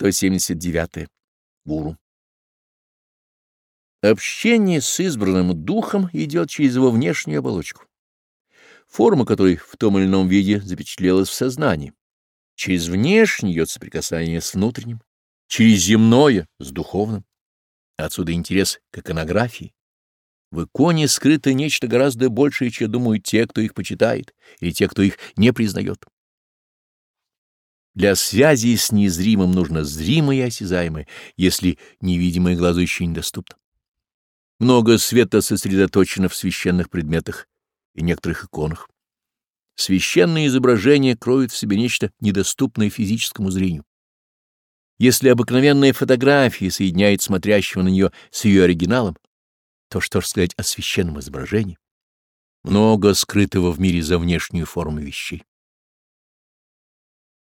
179. Гуру. Общение с избранным духом идет через его внешнюю оболочку, форма которой в том или ином виде запечатлелась в сознании, через внешнее идет соприкасание с внутренним, через земное — с духовным. Отсюда интерес к иконографии. В иконе скрыто нечто гораздо большее, чем думают те, кто их почитает, или те, кто их не признает. Для связи с незримым нужно зримое и осязаемое, если невидимое глазу еще недоступно. Много света сосредоточено в священных предметах и некоторых иконах. Священные изображения кроют в себе нечто недоступное физическому зрению. Если обыкновенная фотография соединяет смотрящего на нее с ее оригиналом, то что ж сказать о священном изображении? Много скрытого в мире за внешнюю форму вещей.